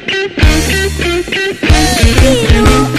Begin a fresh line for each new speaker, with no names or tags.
You